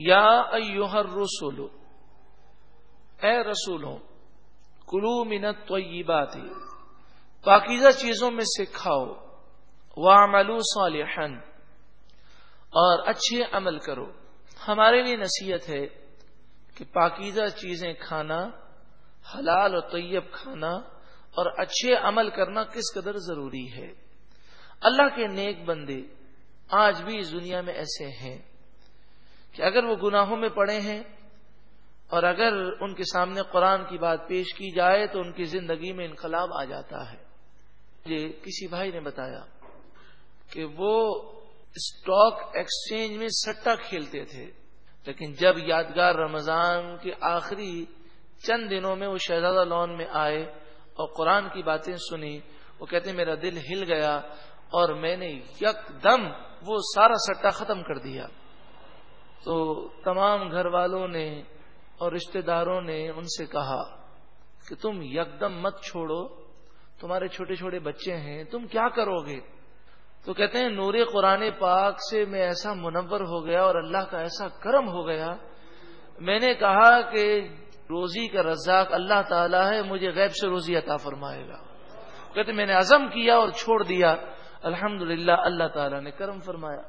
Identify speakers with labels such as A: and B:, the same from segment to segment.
A: یا ایوہر رسولو اے رسولوں، کلو منت تو پاکیزہ چیزوں میں سے کھاؤ وعملو صالحا، اور اچھے عمل کرو۔ ہمارے لیے نصیحت ہے کہ پاکیزہ چیزیں کھانا، حلال و طیب کھانا اور اچھے عمل کرنا کس قدر ضروری ہے۔ اللہ کے نیک بندے آج بھی اس دنیا میں ایسے ہیں۔ کہ اگر وہ گناہوں میں پڑے ہیں اور اگر ان کے سامنے قرآن کی بات پیش کی جائے تو ان کی زندگی میں انقلاب آ جاتا ہے۔ مجھے کسی بھائی نے بتایا کہ وہ اسٹاک ایکسچینج میں سٹا کھیلتے تھے، لیکن جب یادگار رمضان کے آخری چند دنوں میں وہ شہزادہ لون میں آئے اور قرآن کی باتیں سنی، وہ کہتے، میرا دل ہل گیا اور میں نے یک دم وہ سارا سٹا ختم کر دیا۔ تو تمام گھر والوں نے اور رشتہ داروں نے ان سے کہا کہ تم یکدم مت چھوڑو، تمہارے چھوٹے چھوٹے بچے ہیں، تم کیا کرو گے؟ تو کہتے ہیں، نور قرآن پاک سے میں ایسا منور ہو گیا اور اللہ کا ایسا کرم ہو گیا۔ میں نے کہا کہ روزی کا رزاق اللہ تعالیٰ ہے، مجھے غیب سے روزی عطا فرمائے گا۔ کہتے میں نے عزم کیا اور چھوڑ دیا۔ الحمد اللہ تعالیٰ نے کرم فرمایا۔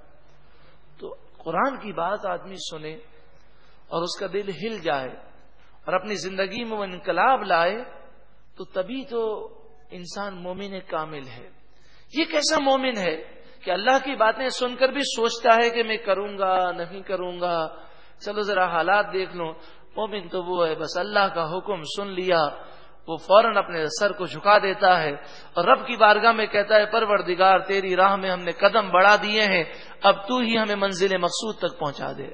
A: تو قرآن کی بات آدمی سنے اور اس کا دل ہل جائے اور اپنی زندگی میں وہ انقلاب لائے، تو تبھی تو انسان مومن کامل ہے۔ یہ کیسا مومن ہے کہ اللہ کی باتیں سن کر بھی سوچتا ہے کہ میں کروں گا، نہیں کروں گا۔ چلو ذرا حالات دیکھ لو۔ مومن تو وہ ہے، بس اللہ کا حکم سن لیا۔ وہ فوراً اپنے سر کو جھکا دیتا ہے اور رب کی بارگاہ میں کہتا ہے پروردگار تیری راہ میں ہم نے قدم بڑھا دیے ہیں اب تو ہی ہمیں منزل مقصود تک پہنچا دے۔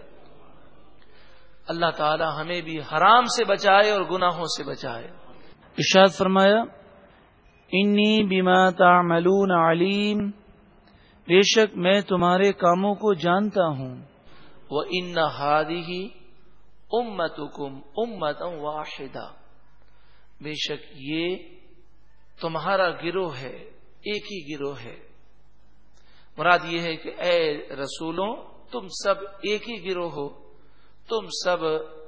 A: اللہ تعالی ہمیں بھی حرام سے بچائے اور گناہوں سے بچائے۔
B: ارشاد فرمایا انی بیما تعملون علیم بے شک میں تمہارے کاموں کو جانتا ہوں۔
A: وہ ان ہادی امت کم امت واحدہ بے شک یہ تمہارا گروہ ہے، ایک ہی گروہ ہے۔ مراد یہ ہے کہ اے رسولوں، تم سب ایک ہی گروہ ہو۔ تم سب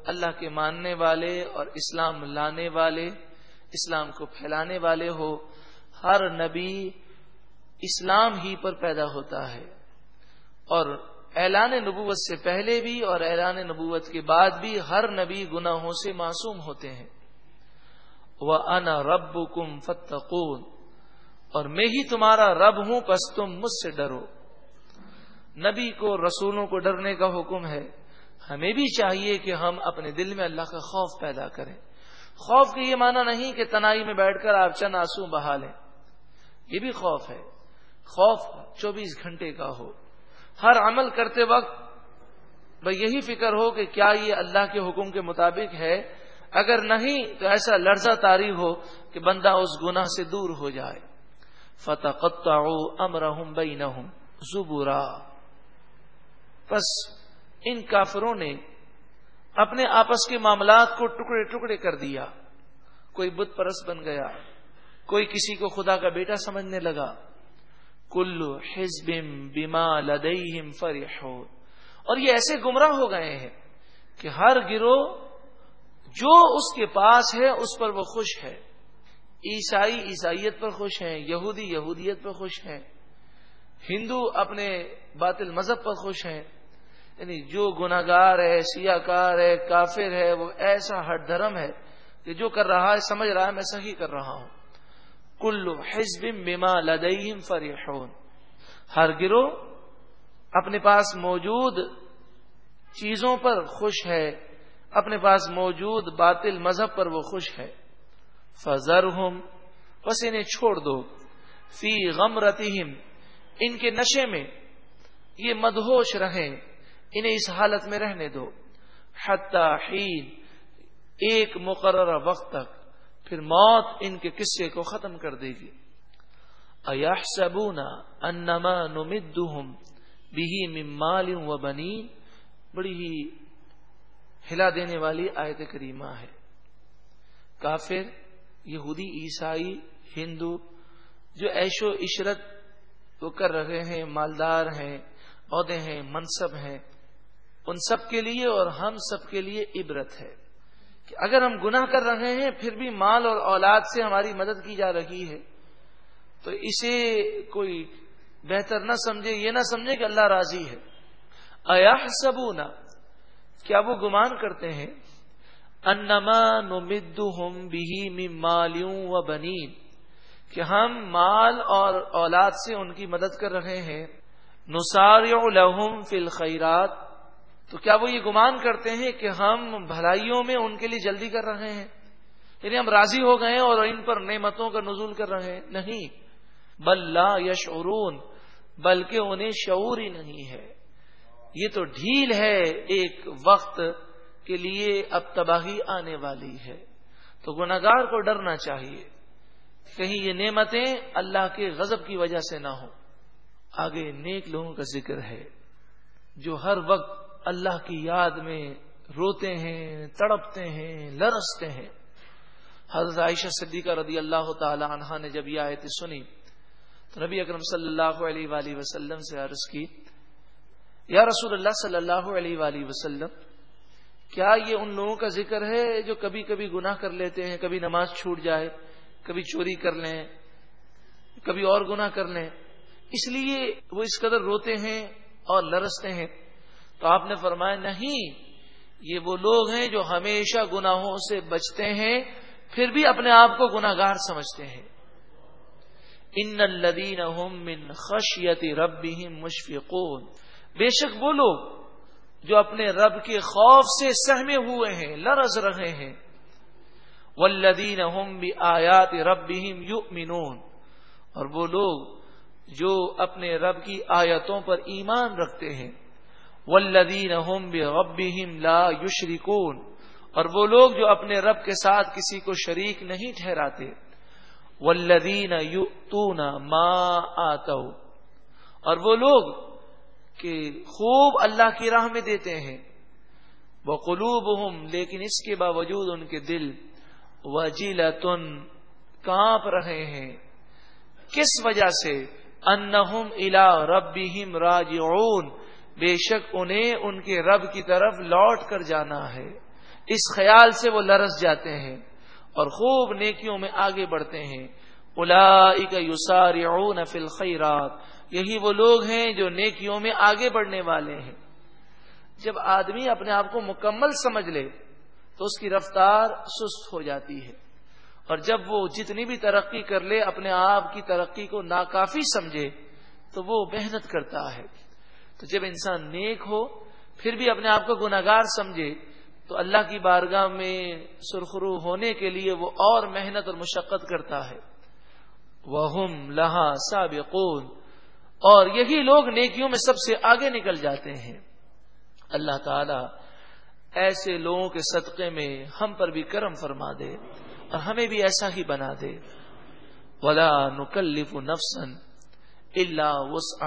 A: اللہ کے ماننے والے اور اسلام لانے والے، اسلام کو پھیلانے والے ہو۔ ہر نبی اسلام ہی پر پیدا ہوتا ہے۔ اور اعلان نبوت سے پہلے بھی اور اعلان نبوت کے بعد بھی ہر نبی گناہوں سے معصوم ہوتے ہیں۔ وہ انا رب کم فتقون اور میں ہی تمہارا رب ہوں، پس تم مجھ سے ڈرو۔ نبی کو، رسولوں کو ڈرنے کا حکم ہے۔ ہمیں بھی چاہیے کہ ہم اپنے دل میں اللہ کا خوف پیدا کریں۔ خوف کے یہ معنی نہیں کہ تنائی میں بیٹھ کر آپ چند آنسو بہا لیں۔ یہ بھی خوف ہے۔ خوف چوبیس گھنٹے کا ہو۔ ہر عمل کرتے وقت بھائی یہی فکر ہو کہ کیا یہ اللہ کے حکم کے مطابق ہے۔ اگر نہیں تو ایسا لرزہ تاری ہو کہ بندہ اس گناہ سے دور ہو جائے۔ فتح قطع امرحم بئی زبورا۔ بس ان کافروں نے اپنے آپس کے معاملات کو ٹکڑے ٹکڑے کر دیا۔ کوئی بت پرس بن گیا۔ کوئی کسی کو خدا کا بیٹا سمجھنے لگا۔ کلو ہزبم بیما لدئی فرحون۔ اور یہ ایسے گمراہ ہو گئے ہیں کہ ہر گروہ جو اس کے پاس ہے، اس پر وہ خوش ہے۔ عیسائی عیسائیت پر خوش ہیں، یہودی یہودیت پر خوش ہیں۔ ہندو اپنے باطل مذہب پر خوش ہیں۔ یعنی جو گناگار ہے سیاہ کار ہے، کافر ہے، وہ ایسا ہر دھرم ہے کہ جو کر رہا ہے، سمجھ رہا ہے، میں صحیح کر رہا ہوں۔ کلو حزب بما لدیم فرحون۔ ہر گروہ اپنے پاس موجود چیزوں پر خوش ہے۔ اپنے پاس موجود باطل مذہب پر وہ خوش ہے۔ فضر ہوں بس انہیں چھوڑ دو۔ فی غم ان کے نشے میں یہ مدہوش رہیں، انہیں اس حالت میں رہنے دو۔ حین ایک مقررہ وقت تک، پھر موت ان کے قصے کو ختم کر دے گی۔ ایاح سبونا انما نمدہم بھی ممال و بنی بڑی ہی ہلا دینے والی آیت کریمہ ہے۔ کافر، یہودی، عیسائی، ہندو جو ایش و عشرت وہ کر رہے ہیں، مالدار ہیں، عہدے ہیں، منصب ہیں، ان سب کے لیے اور ہم سب کے لیے عبرت ہے کہ اگر ہم گناہ کر رہے ہیں، پھر بھی مال اور اولاد سے ہماری مدد کی جا رہی ہے۔ تو اسے کوئی بہتر نہ سمجھے، یہ نہ سمجھے کہ اللہ راضی ہے۔ ایا سبونا کیا وہ گمان کرتے ہیں؟ انما نمد ہم بھی مالیوں و بنین۔ کہ ہم مال اور اولاد سے ان کی مدد کر رہے ہیں۔ نسار لہم فی الخیرات۔ تو کیا وہ یہ گمان کرتے ہیں کہ ہم بھلائیوں میں ان کے لیے جلدی کر رہے ہیں؟ یعنی ہم راضی ہو گئے اور ان پر نعمتوں کا نزول کر رہے ہیں۔ نہیں۔ بل لا یشعرون۔ بلکہ انہیں شعور ہی نہیں ہے۔ یہ تو ڈھیل ہے ایک وقت کے لیے اب تباہی آنے والی ہے۔ تو گناگار کو ڈرنا چاہیے۔ کہیں یہ نعمتیں اللہ کے غضب کی وجہ سے نہ ہو آگے نیک لوگوں کا ذکر ہے۔ جو ہر وقت اللہ کی یاد میں روتے ہیں، تڑپتے ہیں لرستے ہیں۔ حضرت عائشہ صدیقہ رضی اللہ تعالی عنہ نے جب یہ آیت سنی تو نبی اکرم صلی اللہ علیہ وآلہ وسلم سے عرض کی یا رسول اللہ صلی اللہ علیہ وآلہ وسلم، کیا یہ ان لوگوں کا ذکر ہے جو کبھی کبھی گناہ کر لیتے ہیں، کبھی نماز چھوٹ جائے، کبھی چوری کر لیں، کبھی اور گناہ کر لیں؟ اس لیے وہ اس قدر روتے ہیں اور لرستے ہیں۔ تو آپ نے فرمایا، نہیں، یہ وہ لوگ ہیں جو ہمیشہ گناہوں سے بچتے ہیں، پھر بھی اپنے آپ کو گناگار سمجھتے ہیں۔ ان الدین خشیتی رب مشفقون۔ بے شک وہ لوگ جو اپنے رب کے خوف سے سہمے ہوئے ہیں، لرز رہے ہیں۔ والذین هم بآیات ربهم یؤمنون اور وہ لوگ جو اپنے رب کی آیتوں پر ایمان رکھتے ہیں۔ والذین هم بربهم لا یشرکون اور وہ لوگ جو اپنے رب کے ساتھ کسی کو شریک نہیں ٹھہراتے۔ والذین یؤتون ما آتوا۔ اور وہ لوگ کہ خوب اللہ کی راہ میں دیتے ہیں۔ وہ قلوب لیکن اس کے باوجود ان کے دل وجیلتن، کانپ رہے ہیں۔ کس وجہ سے؟ انہم الا ربہم راجعون۔ بے شک انہیں ان کے رب کی طرف لوٹ کر جانا ہے۔ اس خیال سے وہ لرس جاتے ہیں اور خوب نیکیوں میں آگے بڑھتے ہیں۔ اولئک یسارعون فی الخیرات۔ یہی وہ لوگ ہیں جو نیکیوں میں آگے بڑھنے والے ہیں۔ جب آدمی اپنے آپ کو مکمل سمجھ لے، تو اس کی رفتار سست ہو جاتی ہے۔ اور جب وہ جتنی بھی ترقی کر لے، اپنے آپ کی ترقی کو ناکافی سمجھے، تو وہ محنت کرتا ہے۔ تو جب انسان نیک ہو، پھر بھی اپنے آپ کو گناگار سمجھے، تو اللہ کی بارگاہ میں سرخرو ہونے کے لیے وہ اور محنت اور مشقت کرتا ہے۔ وہ لہا سابقون۔ اور یہی لوگ نیکیوں میں سب سے آگے نکل جاتے ہیں۔ اللہ تعالی ایسے لوگوں کے صدقے میں ہم پر بھی کرم فرما دے اور ہمیں بھی ایسا ہی بنا دے۔ ولا نکلف نفسن اللہ وس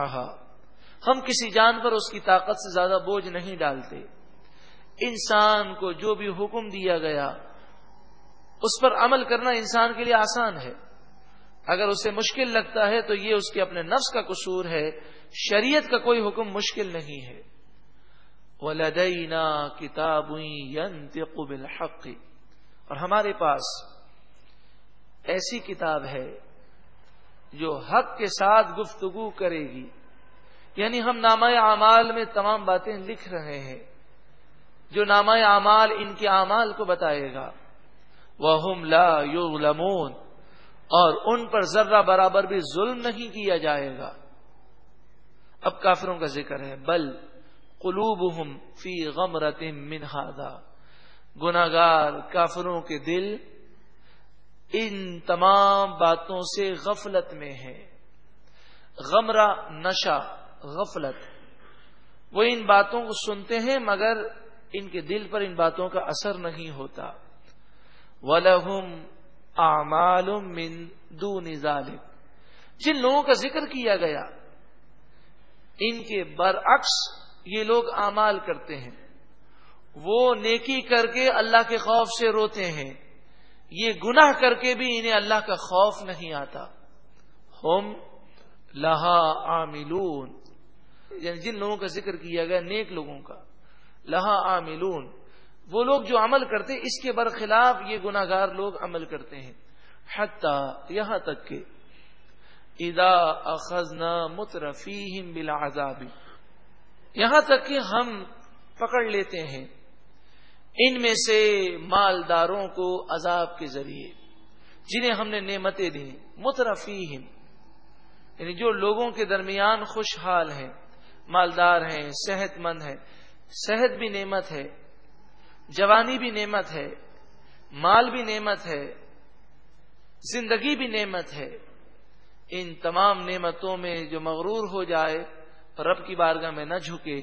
A: ہم کسی جان پر اس کی طاقت سے زیادہ بوجھ نہیں ڈالتے۔ انسان کو جو بھی حکم دیا گیا، اس پر عمل کرنا انسان کے لیے آسان ہے۔ اگر اسے مشکل لگتا ہے تو یہ اس کے اپنے نفس کا قصور ہے، شریعت کا کوئی حکم مشکل نہیں ہے۔ ولدینا کتاب بالحق۔ اور ہمارے پاس ایسی کتاب ہے جو حق کے ساتھ گفتگو کرے گی۔ یعنی ہم نامہ اعمال میں تمام باتیں لکھ رہے ہیں۔ جو نامہ اعمال ان کے اعمال کو بتائے گا۔ وہ لا یظلمون اور ان پر ذرہ برابر بھی ظلم نہیں کیا جائے گا۔ اب کافروں کا ذکر ہے، بل قلوبهم فی غمرت من هذا گناگار کافروں کے دل ان تمام باتوں سے غفلت میں ہے غمرہ نشا غفلت۔ وہ ان باتوں کو سنتے ہیں مگر ان کے دل پر ان باتوں کا اثر نہیں ہوتا۔ ولہم اعمال من دون ذالک۔ جن لوگوں کا ذکر کیا گیا، ان کے برعکس یہ لوگ امال کرتے ہیں۔ وہ نیکی کر کے اللہ کے خوف سے روتے ہیں۔ یہ گناہ کر کے بھی انہیں اللہ کا خوف نہیں آتا۔ ہوم لہا عاملون۔ یعنی جن لوگوں کا ذکر کیا گیا، نیک لوگوں کا۔ لہا عاملون۔ وہ لوگ جو عمل کرتے اس کے برخلاف یہ گناگار لوگ عمل کرتے ہیں۔ حتی یہاں تک کہ ادا اخذنا مترفیہم بالعذاب، یہاں تک کہ ہم پکڑ لیتے ہیں ان میں سے مالداروں کو عذاب کے ذریعے، جنہیں ہم نے نعمتیں دی۔ مترفیہم یعنی جو لوگوں کے درمیان خوشحال ہیں، مالدار ہیں، صحت مند ہیں۔ صحت بھی نعمت ہے۔ جوانی بھی نعمت ہے، مال بھی نعمت ہے، زندگی بھی نعمت ہے۔ ان تمام نعمتوں میں جو مغرور ہو جائے، رب کی بارگاہ میں نہ جھکے،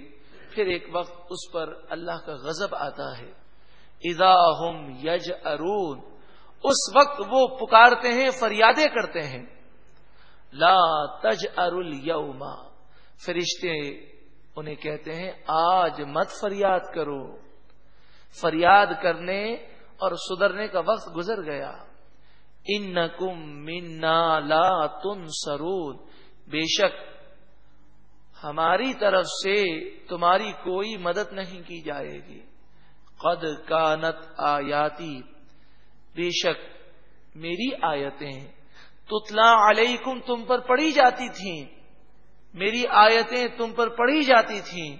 A: پھر ایک وقت اس پر اللہ کا غضب آتا ہے۔ ادا ہم یج ارون اس وقت وہ پکارتے ہیں، فریادیں کرتے ہیں۔ لا تج ارل یوما فرشتے انہیں کہتے ہیں، آج مت فریاد کرو۔ فریاد کرنے اور سدھرنے کا وقت گزر گیا۔ ان کم منا لا تن سرون بے شک ہماری طرف سے تمہاری کوئی مدد نہیں کی جائے گی۔ قد کانت آیاتی۔ بے شک میری آیتیں تتلا علیکم تم پر پڑھی جاتی تھیں۔ میری آیتیں تم پر پڑھی جاتی تھیں۔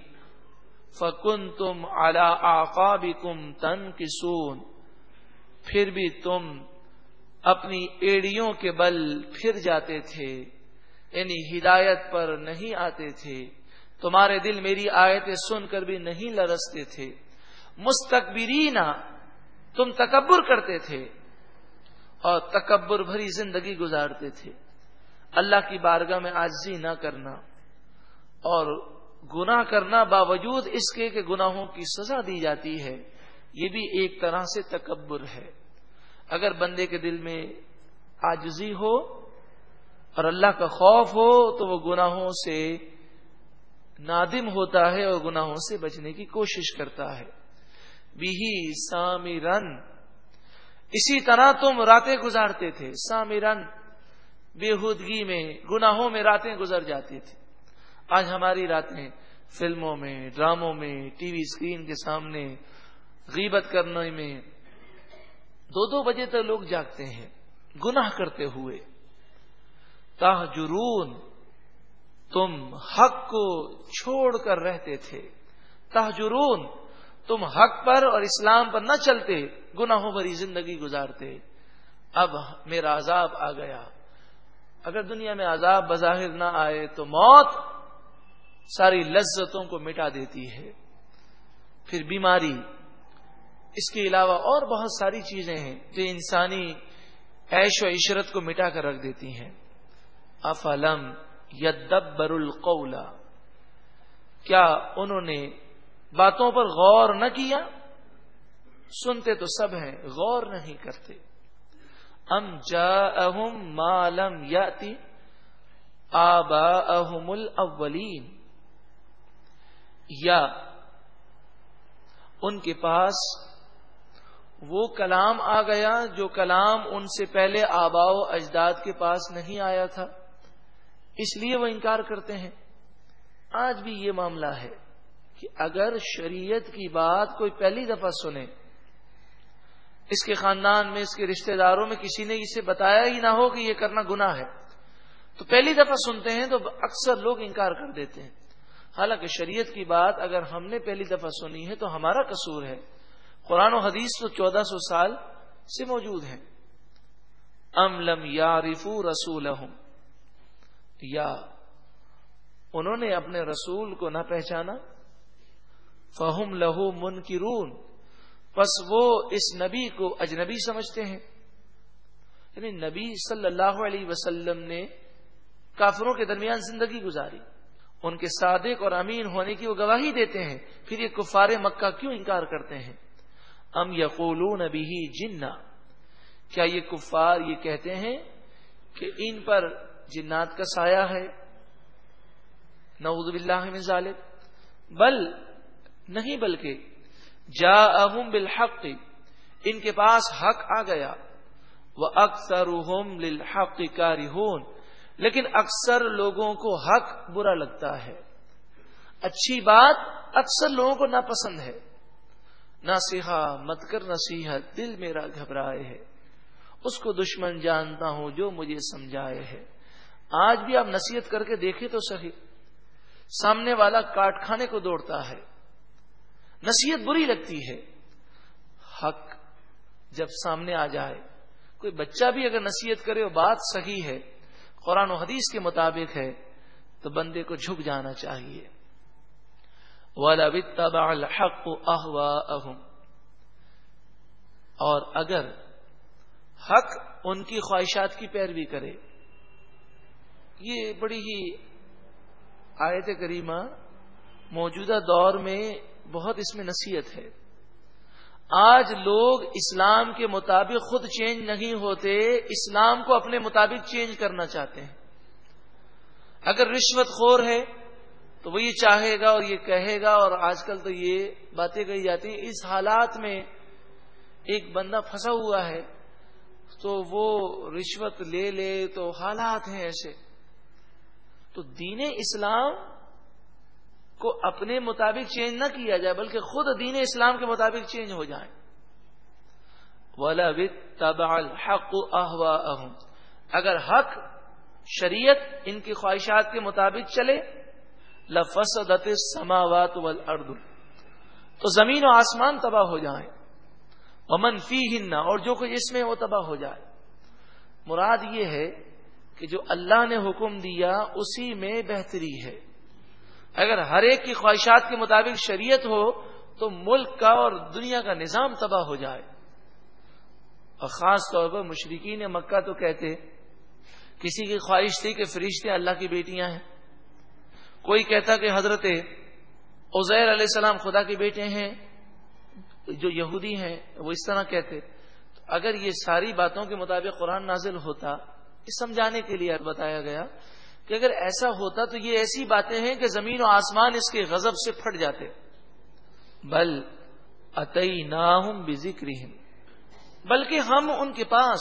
A: فکن تم الا آقابی کم تن پھر بھی تم اپنی ایڑیوں کے بل پھر جاتے تھے یعنی ہدایت پر نہیں آتے تھے۔ تمہارے دل میری آیتیں سن کر بھی نہیں لرستے تھے۔ مستقبرینا تم تکبر کرتے تھے اور تکبر بھری زندگی گزارتے تھے۔ اللہ کی بارگاہ میں آجزی نہ کرنا اور گناہ کرنا باوجود اس کے کہ گناہوں کی سزا دی جاتی ہے، یہ بھی ایک طرح سے تکبر ہے۔ اگر بندے کے دل میں آجزی ہو اور اللہ کا خوف ہو، تو وہ گناہوں سے نادم ہوتا ہے اور گناہوں سے بچنے کی کوشش کرتا ہے۔ بھی سامیرن اسی طرح تم راتیں گزارتے تھے۔ سامی رن بےحودگی میں، گناہوں میں راتیں گزر جاتی تھی آج ہماری راتیں فلموں میں، ڈراموں میں، ٹی وی اسکرین کے سامنے، غیبت کرنے میں۔ دو دو بجے تک لوگ جاگتے ہیں، گناہ کرتے ہوئے۔ تاہ جرون تم حق کو چھوڑ کر رہتے تھے۔ تاہ جرون تم حق پر اور اسلام پر نہ چلتے، گناہوں بھری زندگی گزارتے۔ اب میرا عذاب آ گیا۔ اگر دنیا میں عذاب بظاہر نہ آئے تو موت ساری لذتوں کو مٹا دیتی ہے۔ پھر بیماری، اس کے علاوہ اور بہت ساری چیزیں ہیں جو انسانی عیش و عشرت کو مٹا کر رکھ دیتی ہیں۔ افلم یدبر القولا کیا انہوں نے باتوں پر غور نہ کیا؟ سنتے تو سب ہیں، غور نہیں کرتے۔ ام جا مالم یاتی آبا احم الاولین۔ یا ان کے پاس وہ کلام آ گیا جو کلام ان سے پہلے آبا و اجداد کے پاس نہیں آیا تھا۔ اس لیے وہ انکار کرتے ہیں۔ آج بھی یہ معاملہ ہے کہ اگر شریعت کی بات کوئی پہلی دفعہ سنے، اس کے خاندان میں، اس کے رشتہ داروں میں کسی نے اسے بتایا ہی نہ ہو کہ یہ کرنا گناہ ہے۔ تو پہلی دفعہ سنتے ہیں تو اکثر لوگ انکار کر دیتے ہیں۔ حالانکہ شریعت کی بات اگر ہم نے پہلی دفعہ سنی ہے تو ہمارا قصور ہے۔ قرآن و حدیث تو چودہ سو سال سے موجود ہیں۔ ام لم یا رفو رسول یا، انہوں نے اپنے رسول کو نہ پہچانا۔ فہم لہو من کی رون بس وہ اس نبی کو اجنبی سمجھتے ہیں۔ یعنی نبی صلی اللہ علیہ وسلم نے کافروں کے درمیان زندگی گزاری۔ ان کے صادق اور امین ہونے کی وہ گواہی دیتے ہیں۔ پھر یہ کفار مکہ کیوں انکار کرتے ہیں؟ ام یقولون نبی جنا کیا یہ کفار یہ کہتے ہیں کہ ان پر جنات کا سایہ ہے؟ نعوذ باللہ من ظالب بل نہیں بلکہ جا اہم بالحق۔ ان کے پاس حق آ گیا۔ وہ اکثر للحق کاری لیکن اکثر لوگوں کو حق برا لگتا ہے۔ اچھی بات اکثر لوگوں کو ناپسند ہے۔ نہ مت کر نصیحت دل میرا گھبرائے ہے۔ اس کو دشمن جانتا ہوں جو مجھے سمجھائے ہے۔ آج بھی آپ نصیحت کر کے دیکھیں تو صحیح۔ سامنے والا کاٹ کھانے کو دوڑتا ہے۔ نصیحت بری لگتی ہے۔ حق جب سامنے آ جائے۔ کوئی بچہ بھی اگر نصیحت کرے وہ بات صحیح ہے۔ قرآن و حدیث کے مطابق ہے، تو بندے کو جھک جانا چاہیے۔ الحق اور اگر حق ان کی خواہشات کی پیروی کرے، یہ بڑی ہی آیت کریمہ موجودہ دور میں بہت اس میں نصیحت ہے۔ آج لوگ اسلام کے مطابق خود چینج نہیں ہوتے، اسلام کو اپنے مطابق چینج کرنا چاہتے ہیں۔ اگر رشوت خور ہے تو وہ یہ چاہے گا اور یہ کہے گا اور آج کل تو یہ باتیں کہی جاتی ہیں۔ اس حالات میں ایک بندہ پھنسا ہوا ہے تو وہ رشوت لے لے تو حالات ہیں ایسے۔ تو دین اسلام کو اپنے مطابق چینج نہ کیا جائے، بلکہ خود دین اسلام کے مطابق چینج ہو جائیں۔ حق احوا اگر حق شریعت ان کی خواہشات کے مطابق چلے، لفسدت سماوات والارض تو زمین و آسمان تباہ ہو جائیں۔ امن فی ہن اور جو کچھ اس میں وہ تباہ ہو جائے۔ مراد یہ ہے کہ جو اللہ نے حکم دیا، اسی میں بہتری ہے۔ اگر ہر ایک کی خواہشات کے مطابق شریعت ہو، تو ملک کا اور دنیا کا نظام تباہ ہو جائے۔ اور خاص طور پر مشرقین مکہ تو کہتے کسی کی خواہش تھی کہ فرشتے اللہ کی بیٹیاں ہیں۔ کوئی کہتا کہ حضرت عزیر علیہ السلام خدا کے بیٹے ہیں، جو یہودی ہیں، وہ اس طرح کہتے۔ اگر یہ ساری باتوں کے مطابق قرآن نازل ہوتا، اس سمجھانے کے لیے بتایا گیا کہ اگر ایسا ہوتا تو یہ ایسی باتیں ہیں کہ زمین و آسمان اس کے غضب سے پھٹ جاتے۔ بل اتئی ناہم ذکر بلکہ ہم ان کے پاس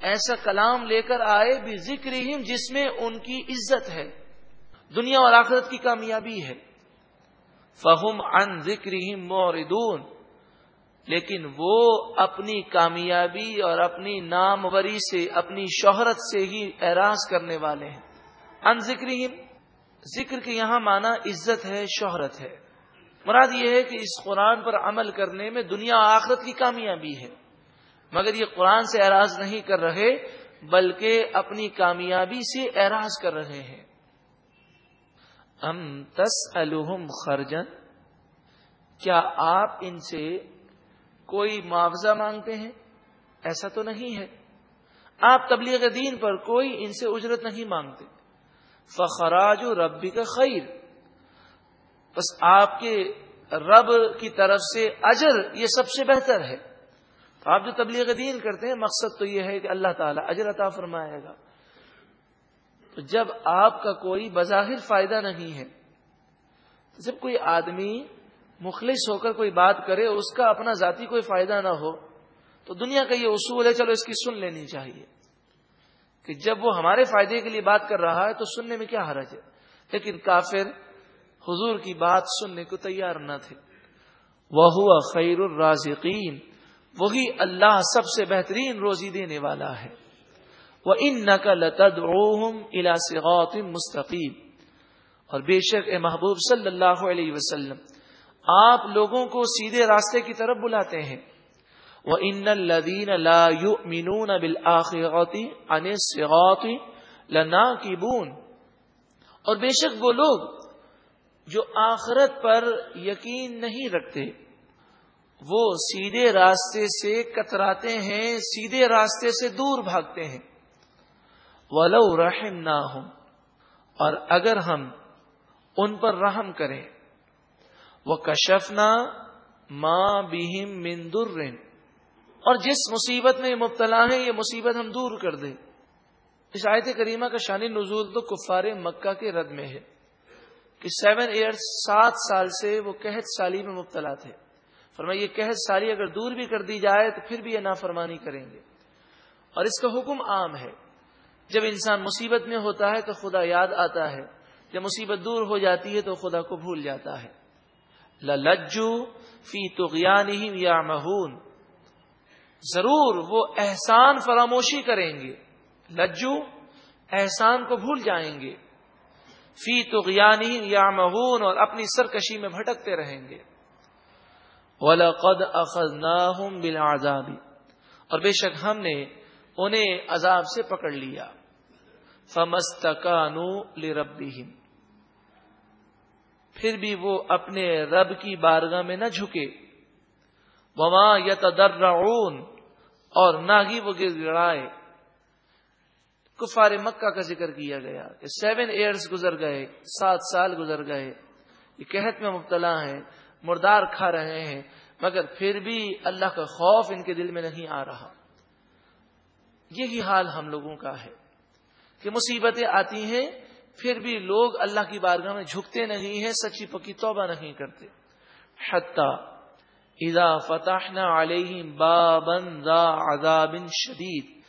A: ایسا کلام لے کر آئے بھی ذکر جس میں ان کی عزت ہے۔ دنیا اور آخرت کی کامیابی ہے۔ فہم ان ذکر موردون لیکن وہ اپنی کامیابی اور اپنی ناموری سے، اپنی شہرت سے ہی اعراض کرنے والے ہیں۔ ان ذکر ذکر کے یہاں مانا عزت ہے، شہرت ہے۔ مراد یہ ہے کہ اس قرآن پر عمل کرنے میں دنیا آخرت کی کامیابی ہے۔ مگر یہ قرآن سے اعراض نہیں کر رہے، بلکہ اپنی کامیابی سے اعراض کر رہے ہیں۔ ام تس الحم خرجن کیا آپ ان سے کوئی معاوضہ مانگتے ہیں؟ ایسا تو نہیں ہے۔ آپ تبلیغ دین پر کوئی ان سے اجرت نہیں مانگتے۔ فخراج ربی کا خیر۔ بس آپ کے رب کی طرف سے اجر یہ سب سے بہتر ہے۔ آپ جو تبلیغ دین کرتے ہیں، مقصد تو یہ ہے کہ اللہ تعالیٰ اجر عطا فرمائے گا۔ تو جب آپ کا کوئی بظاہر فائدہ نہیں ہے جب کوئی آدمی مخلص ہو کر کوئی بات کرے اس کا اپنا ذاتی کوئی فائدہ نہ ہو، تو دنیا کا یہ اصول ہے، چلو اس کی سن لینی چاہیے۔ کہ جب وہ ہمارے فائدے کے لیے بات کر رہا ہے تو سننے میں کیا حرج ہے؟ لیکن کافر حضور کی بات سننے کو تیار نہ تھے۔ وہ خیر الرازقین وہی اللہ سب سے بہترین روزی دینے والا ہے۔ وہ ان نقل الاصغات مستقیم اور بے شک اے محبوب صلی اللہ علیہ وسلم آپ لوگوں کو سیدھے راستے کی طرف بلاتے ہیں۔ وہ ان الدین مینون بالآخرتی ان سغوتی لنا کی بون اور بے شک وہ لوگ جو آخرت پر یقین نہیں رکھتے، وہ سیدھے راستے سے کتراتے ہیں، سیدھے راستے سے دور بھاگتے ہیں۔ ولو رحم نہ ہوں اور اگر ہم ان پر رحم کریں وہ کشفنا ماں بہم مندر اور جس مصیبت میں یہ مبتلا ہے یہ مصیبت ہم دور کر دیں۔ اس آیت کریمہ کا شانی نزول تو کفار مکہ کے رد میں ہے کہ سیون ایئر، سات سال سے وہ قحط سالی میں مبتلا تھے۔ فرمایا یہ قحط سالی اگر دور بھی کر دی جائے تو پھر بھی یہ نافرمانی کریں گے۔ اور اس کا حکم عام ہے۔ جب انسان مصیبت میں ہوتا ہے تو خدا یاد آتا ہے۔ جب مصیبت دور ہو جاتی ہے تو خدا کو بھول جاتا ہے۔ لجو فی تو یا مہون ضرور وہ احسان فراموشی کریں گے۔ لجو احسان کو بھول جائیں گے۔ فی تو یا مہون اور اپنی سرکشی میں بھٹکتے رہیں گے۔ وَلَقَدْ أَخَذْنَاهُمْ بِالْعَذَابِ۔ اور بے شک ہم نے انہیں عذاب سے پکڑ لیا۔ فَمَسْتَكَانُوا لِرَبِّهِمْ۔ پھر بھی وہ اپنے رب کی بارگاہ میں نہ جھکے۔ وما یتدرعون اور نہ ہی وہ گر گڑائے کفار مکہ کا ذکر کیا گیا کہ سیون ایئرس گزر گئے، سات سال گزر گئے۔ یہ قحط میں مبتلا ہیں، مردار کھا رہے ہیں، مگر پھر بھی اللہ کا خوف ان کے دل میں نہیں آ رہا۔ یہی حال ہم لوگوں کا ہے کہ مصیبتیں آتی ہیں پھر بھی لوگ اللہ کی بارگاہ میں جھکتے نہیں ہیں، سچی پکی توبہ نہیں کرتے۔ حتی اذا فتحنا علیہم بابن ذا عذاب شدید۔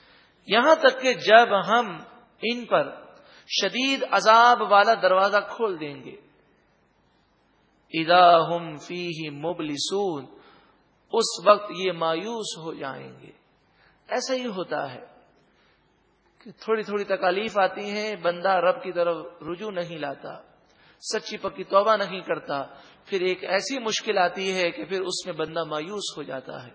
A: یہاں تک کہ جب ہم ان پر شدید عذاب والا دروازہ کھول دیں گے۔ ادا ہم فی مبلسون، اس وقت یہ مایوس ہو جائیں گے۔ ایسا ہی ہوتا ہے۔ کہ تھوڑی تھوڑی تکالیف آتی ہیں، بندہ رب کی طرف رجوع نہیں لاتا، سچی پکی توبہ نہیں کرتا، پھر ایک ایسی مشکل آتی ہے کہ پھر اس میں بندہ مایوس ہو جاتا ہے۔